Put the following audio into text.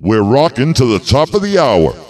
We're rocking to the top of the hour.